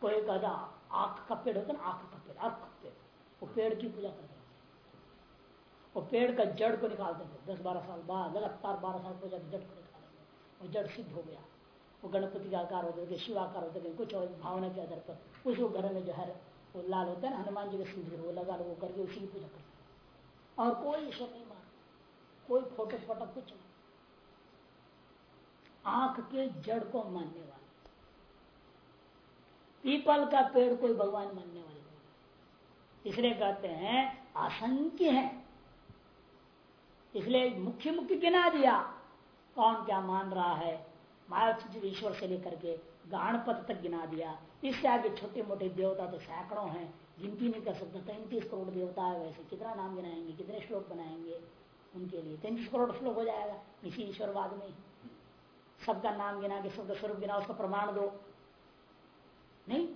कोई कहता, आख का पेड़ होता ना, आख का पेड़, आख का पेड़। वो पेड़ की पूजा करते वो पेड़ का जड़ को निकालते थे दस बारह साल बाद, लगातार बारह साल पूजा जड़ को निकालेंगे वो जड़ सिद्ध हो गया। वो गणपति का आकार होते थे शिवाकार होते थे कुछ भावना के आधार पर उस घर में जो है वो लाल होता है ना, हनुमान जी का सिंदूर वो लगा वो करके उसी की पूजा करते और कोई ईश्वर नहीं मान कोई फ़ोटो फ़ोटो कुछ नहीं। आँख के जड़ को मानने वाले। पीपल का पेड़ कोई भगवान मानने वाले लोग इसलिए कहते हैं, असंख्य है। इसलिए मुख्य मुख्य गिना दिया। कौन क्या मान रहा है? माया ईश्वर से लेकर के गाणपत तक गिना दिया। इससे आगे छोटे मोटे देवता तो सैकड़ों हैं, गिनती नहीं कर सकता। तैंतीस करोड़ देवता है वैसे। कितना नाम गिनाएँगे, कितने श्लोक बनाएँगे? उनके लिए तैंतीस करोड़ श्लोक हो जाएगा। इसी ईश्वरवाद में सबका नाम गिना के शब्द स्वरूप गिना, उसका प्रमाण दो। नहीं,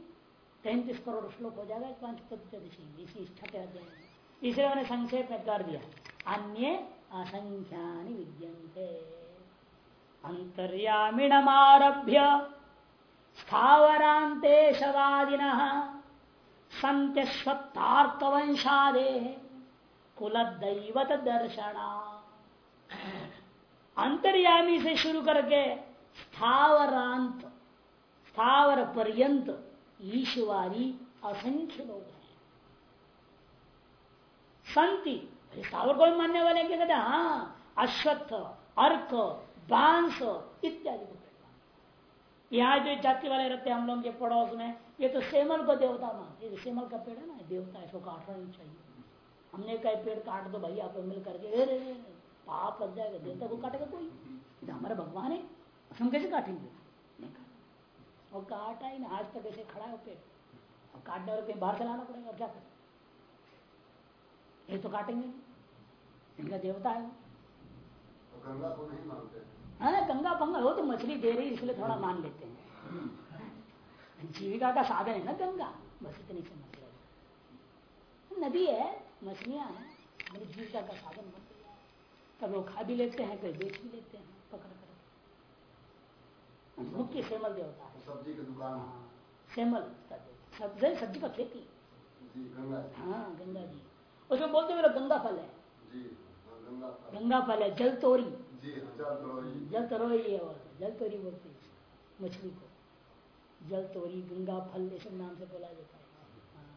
तैंतीस करोड़ श्लोक हो जाएगा, पाँच पद्धति इसी छठे अध्याय में। इसलिए उन्हें संक्षेप में कर दिया। अन्य असंख्या विद्यंते अंतर्यामीणमारभ्य स्थावरांतेशवादिन संत्यस्वत्तार्थवंशादे कुल दैवत दर्शना अंतर्यामी से शुरू करके स्थावरांत स्थावर पर्यंत ईश्वरी असंख्य लोग हैं। संति स्थावर को मानने वाले क्या कहते हैं हाँ अश्वत्थ, अर्क, बाँस इत्यादि यहाँ जो जाति वाले रहते हैं, हम लोग के पड़ोस में, ये तो सेमल को देवता मानते ये सेमल का पेड़ है ना? देवता इसको काटना नहीं चाहिए। हमने कहा, पेड़ काट दो भाई आप मिल करके। रे रे पाप लग जाएगा, देवता को काटेगा कोई? तो हमारे भगवान है। हम कैसे काटेंगे? वो काटा ही ना, आज तक ऐसे खड़ा है पेड़। और काटने वाले कहीं बाहर से लाना पड़ेगा क्या करें? ये तो काटेंगे इनका देवता है गंगा को नहीं मानते। हाँ गंगा पंगा हो तो मछली दे रही इसलिए थोड़ा मान लेते हैं। जीविका का साधन है ना गंगा। बस इतनी समझ रहे नदी है मछलियाँ हैं जीविका का साधन बन गया। कभी वो खा भी लेते हैं कभी बेच भी लेते हैं पकड़ कर। मुख्य सेमल देवता है। सब्ज़ी की दुकान। हाँ। सेमल सब्ज़ी सब्ज़ी का खेती। हाँ गंगा जी। उसमें बोलते मेरा गंगा फल है। हाँ, गंगा फल। है जल तोरी। जल तरोई जल है और जल तोरी बोलते हैं मछली को। जल तोरी गंगा फल ऐसे नाम से बोला जाता है। हाँ।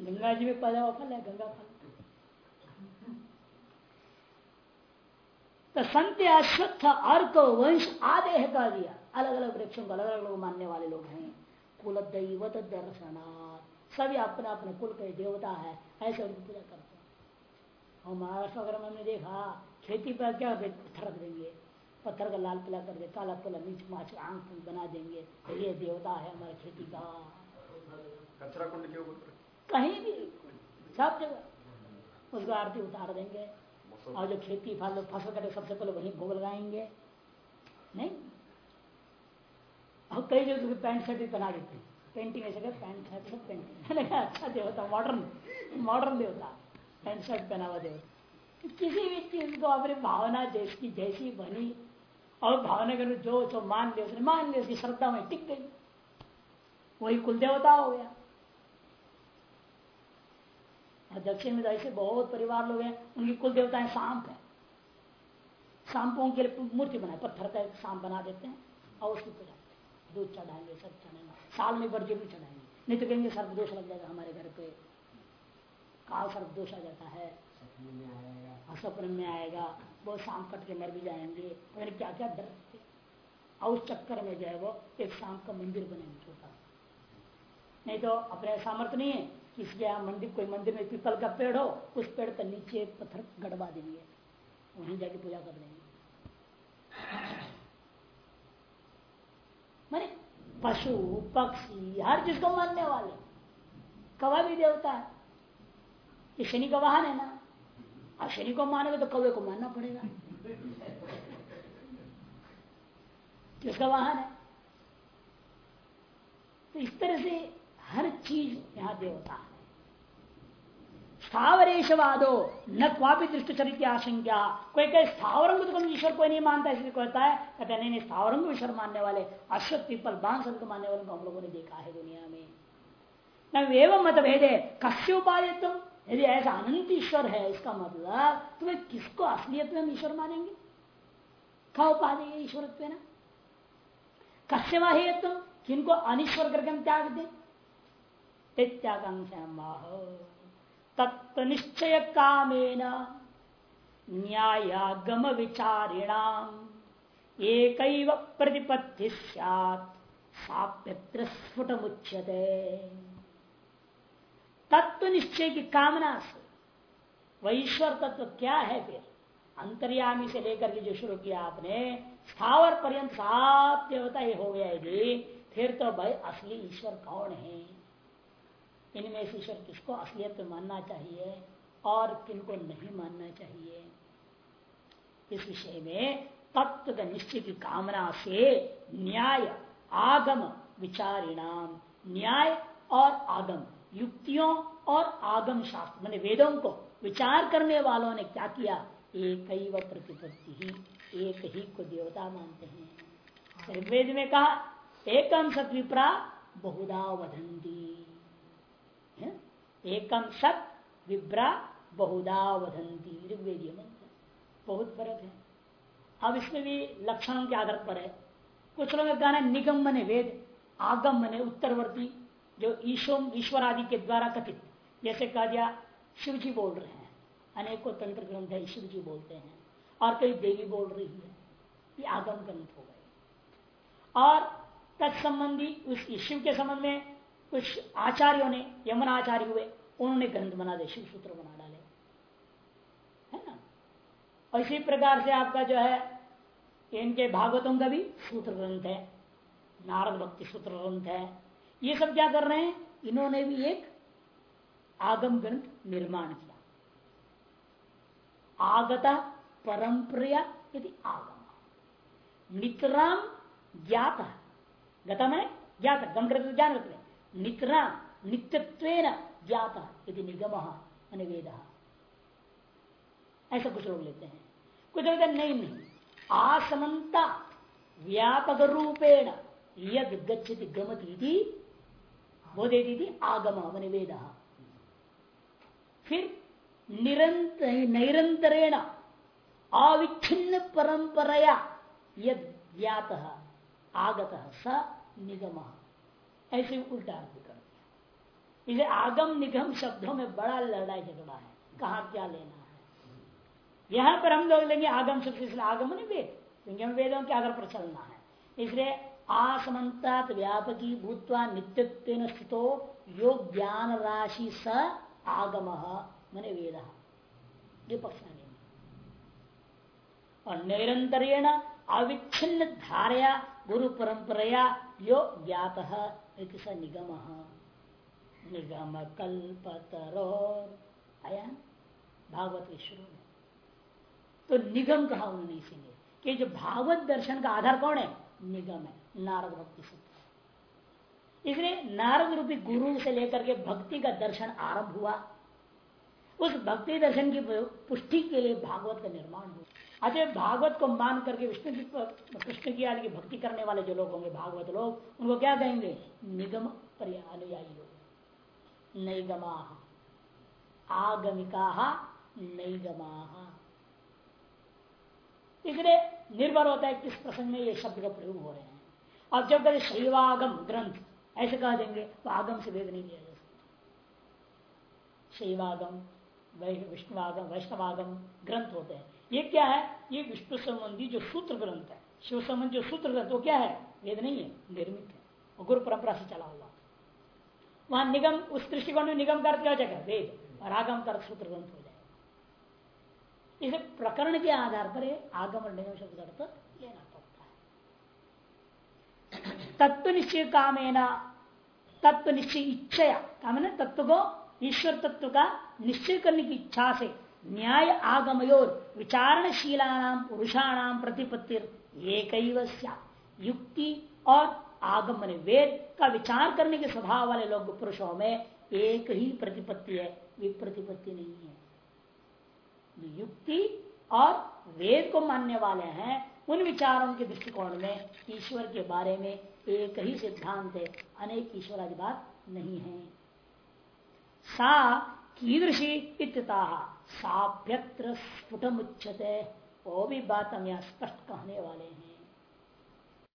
गंगा जी में पैदा हुआ फल है गंगा फल। तो संत अश्वत्थ अर्क वंश आदि है कह दिया। अलग अलग वृक्षों को अलग अलग लोग मानने वाले लोग हैं। कुल दैवत दर्शनाथ सभी अपना अपने कुल के देवता है ऐसे उनकी पूजा करते हैं। और महाराष्ट्र वगैरह में हमने देखा खेती पर क्या पत्थर रख देंगे पत्थर का लाल पीला कर दे काला पीला मीच माछ आँख बना देंगे। तो ये देवता है हमारे खेती का। कचरा कुंड के ऊपर? कहीं भी सब जगह। उसको आरती उतार देंगे। और जो खेती फल फ़सल कटे सबसे पहले वही भोग लगाएँगे। नहीं। और कई जगह पैंट शर्ट भी बना देते हैं। पेंटिंग ऐसे कर पैंट शर्ट सब पेंटिंग अच्छा देवता मॉडर्न मॉडर्न देवता। पैंट शर्ट देवता किसी भी चीज़ को अपनी भावना जैसी जैसी बनी, और भावना के जो जो मान लिया उसने, मान लिया उसकी श्रद्धा में टिक गई। वही कुल देवता हो गया। और दक्षिण में तो ऐसे बहुत परिवार लोग हैं, उनकी कुल देवता है सांप है। सांपों के लिए मूर्ति बनाए, पत्थर का सांप बना देते हैं, और उसकी पूजा दूध चढ़ाएँगे, सब चढ़ाएँगे। साल में बर्जे भी चढ़ाएँगे। नहीं तो कहेंगे सर्वदोष लग जाएगा हमारे घर पे। काल सर्पदोष आ जाता है। सपन में आएगा। वो सांप कट के मर भी जाएँगे। पता क्या क्या डर और उस चक्कर में जो है वो एक सांप का मंदिर बनेंगे छोटा नहीं तो अपने सामर्थ्य नहीं है किसी यहाँ मंदिर कोई मंदिर में पीपल का पेड़ हो उस पेड़ का नीचे पत्थर गड़वा देंगे। वहीं जाके पूजा कर देंगे माने पशु पक्षी हर चीज़ को मानने वाले। कवा भी देवता है। ये शनि का वाहन है ना? अब शनि को मानेगा तो कौवे को मानना पड़ेगा। किसका वाहन है। तो इस तरह से हर चीज़ यहाँ देवता है। स्थावरेशवादो, न क्वापी दृष्ट चरित आशंका कोई कहे स्थावरंग तो ईश्वर कोई नहीं मानता, इसलिए कहता है, कहते नहीं नहीं, स्थावरंग ईश्वर मानने वाले, अश्वत पीपल बाँस को मानने वाले को हम लोगों ने देखा है दुनिया में। न एवं मत भेदे कस्य उपाय तुम यदि ऐसा अनंत ईश्वर है, इसका मतलब तुम्हें किसको असलियत में हम ईश्वर मानेंगे? उपाधि है ईश्वरत्व ना? कस्य वाहे तुम किनको अनिश्वर करके हम त्याग दें? त्यागांक्षा तत्व निश्चय कामेन न्यायागम विचारिणाम एक प्रतिपत्ति साप्यत्र स्फुट मुच्यते तत्व निश्चय की कामना से। वह ईश्वर तत्व क्या है फिर? अंतर्यामी से लेकर के जो शुरू किया आपने, स्थावर पर्यंत सात देवता ही हो गया यदि, फिर तो भाई असली ईश्वर कौन है? इनमें से ईश्वर किसको असलियत मानना चाहिए और किनको नहीं मानना चाहिए? इस विषय में तत्व का निश्चय की कामना से न्याय, आगम, विचारिणाम, न्याय और आगम। युक्तियों और आगम शास्त्र मैंने वेदों को विचार करने वालों ने क्या किया? एक ही प्रतिपत्ति ही, एक ही को देवता मानते हैं। ऋग्वेद में कहा एकम सत विप्रा बहुधा वधंती एकम सत विप्रा बहुधा वधंती ऋग्वेदीय मंत्र बहुत फ़र्क है। अब इसमें भी लक्षणों के आधार पर है। कुछ लोग कहना निगम मने वेद आगम मने उत्तरवर्ती। जो ईश्वर ईश्वर आदि के द्वारा कथित, जैसे कहा दिया शिव जी बोल रहे हैं। अनेकों तंत्र ग्रंथ है शिव जी बोलते हैं। और कई देवी बोल रही है। ये आगम ग्रंथ हो गए। और तत्संबंधी उस शिव के संबंध में कुछ आचार्यों ने यमन आचार्य हुए, उन्होंने ग्रंथ बना दे शिव सूत्र बना डाले। है ना? और इसी प्रकार से आपका जो है, इनके भागवतों का भी सूत्र ग्रंथ है। नारद भक्ति सूत्र ग्रंथ है। ये सब क्या कर रहे हैं? इन्होंने भी एक आगम ग्रंथ निर्माण किया। आगता परंपरा यदि आगम। नितराम ज्ञात। गता मैंने ज्ञात, गम ग्रंथ ज्ञान रखते नितराम नित्यत्व ज्ञात यदि निगम वेद ऐसा कुछ लोग लेते हैं। कुछ लोग नहीं नहीं। आसमंता व्यापक रूपेण यद गच्छति गमती बोधे थी आगम वेद। फिर निरंतर, नैरंतरेण अविच्छिन्न परंपरया यद ज्ञात, आगत, स निगम। ऐसे उल्टा अर्थ कर दिया इसे आगम निगम शब्दों में बड़ा लड़ाई झगड़ा है। कहा क्या लेना है? यहाँ पर हम लोग लेंगे आगम शब्द, इसलिए आगम नहीं वेद। क्योंकि हम वेदों के आधार पर चलना है। इसलिए आसमंतात व्यापकी भूतवा नित्यत्व स्थितो योग ज्ञान राशि स आगम। मने वेद। ये पक्ष और निरंतरेण अविच्छिन्न धारया गुरु परंपरया यो ज्ञात निगम निगम। कल्पतरो आया? भागवत शुरू में। तो निगम कहा उन्होंने इसीलिए कि जो भागवत दर्शन का आधार कौन है? निगम है। नारद भक्ति सूत्र इसलिए नारद रूपी गुरु से लेकर के भक्ति का दर्शन आरंभ हुआ। उस भक्ति दर्शन की पुष्टि के लिए भागवत का निर्माण हुआ। अतः भागवत को मान करके विष्णु की कृष्ण की आदि की भक्ति करने वाले जो लोग होंगे, भागवत लोग, उनको क्या कहेंगे? निगम अनुयायी लोग। नैगमा। आगमिका नैगमा। इसलिए निर्भर होता है किस प्रसंग में ये शब्द का प्रयोग हो रहे हैं। अब जब कभी शैवागम ग्रंथ, ऐसे कह देंगे तो आगम से भेद नहीं दिया जा सकता। शैवागम विष्णुवागम, वैष्णवागम ग्रंथ होते हैं। ये क्या है? ये विष्णु संबंधी जो सूत्र ग्रंथ है, शिव संबंधी जो सूत्र ग्रंथ, वो क्या है? वेद नहीं है, निर्मित है गुरु परंपरा से चला हुआ वहाँ निगम, उस दृष्टिकोण में निगम कर क्या जाएगा? वेद और आगम कर सूत्र ग्रंथ हो जाएगा। इसे प्रकरण के आधार पर, आगम और निगम शब्द अर्थ लेना। तत्व निश्चय कामेना तत्व निश्चय इच्छा कामना तत्व को ईश्वर तत्व का निश्चय करने की इच्छा से न्याय आगमयोर विचारणशीला पुरुषाणाम प्रतिपत्ति एक युक्ति और आगम वेद का विचार करने के स्वभाव वाले लोग पुरुषों में एक ही प्रतिपत्ति है, विप्रतिपत्ति नहीं है। युक्ति और वेद को मानने वाले हैं, उन विचारों के दृष्टिकोण में, ईश्वर के बारे में एक ही सिद्धांत है। अनेक ईश्वर आदि बात नहीं है। सा कीदृशी इत्यता साभ्यत्र स्फुटमुच्यते। वो भी बात हम यहाँ स्पष्ट कहने वाले हैं।